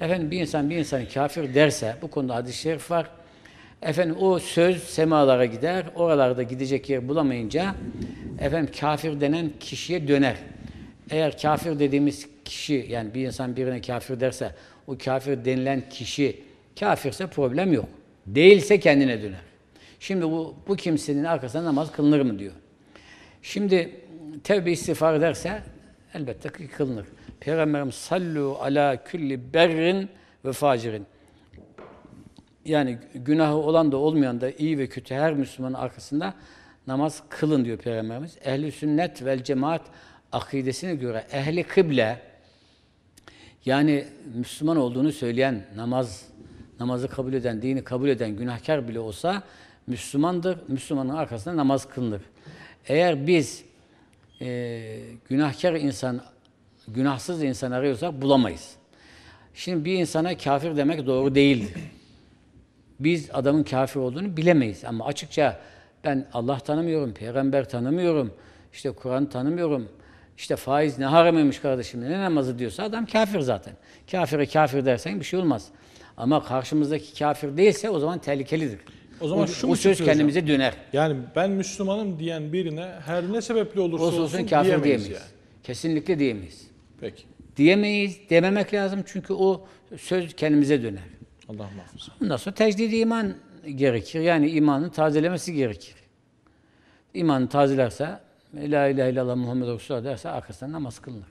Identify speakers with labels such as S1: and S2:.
S1: Efendim bir insan bir insanı kafir derse bu konuda hadis-i şerif var. Efendim o söz semalara gider. Oralarda gidecek yer bulamayınca efendim kafir denen kişiye döner. Eğer kafir dediğimiz kişi yani bir insan birine kafir derse o kafir denilen kişi kafirse problem yok. Değilse kendine döner. Şimdi bu, bu kimsenin arkasında namaz kılınır mı diyor. Şimdi tevbe istiğfar ederse elbette ki kılınır. Peygamberimiz sallu ala külli berrin ve facirin. Yani günahı olan da olmayan da iyi ve kötü her Müslümanın arkasında namaz kılın diyor Peygamberimiz. Ehli sünnet vel cemaat akidesine göre ehli kıble yani Müslüman olduğunu söyleyen namaz namazı kabul eden, dini kabul eden günahkar bile olsa Müslümandır. Müslümanın arkasında namaz kılınır. Eğer biz e, günahkar insan, günahsız insan arıyorsak bulamayız. Şimdi bir insana kafir demek doğru değildir. Biz adamın kafir olduğunu bilemeyiz ama açıkça ben Allah tanımıyorum, peygamber tanımıyorum, işte Kur'an tanımıyorum, işte faiz ne haramıymış kardeşim, ne namazı diyorsa adam kafir zaten. Kafire kafir dersen bir şey olmaz. Ama karşımızdaki kafir değilse o zaman tehlikelidir.
S2: O zaman
S1: o,
S2: şu
S1: o söz
S2: çıkıyor hocam?
S1: kendimize döner.
S2: Yani ben Müslümanım diyen birine her ne sebeple olursa
S1: Olsun
S2: olsun,
S1: olsun kafir
S2: diyemeyiz
S1: diyemeyiz.
S2: yani.
S1: Kesinlikle diyemeyiz.
S2: Peki.
S1: Diyemeyiz, dememek lazım çünkü o söz kendimize döner.
S2: Allah muhafaza.
S1: Ondan sonra tecdidi iman gerekir. Yani imanın tazelemesi gerekir. İmanı tazelerse, La ilahe illallah Muhammed Resulullah derse arkasından namaz kılınır.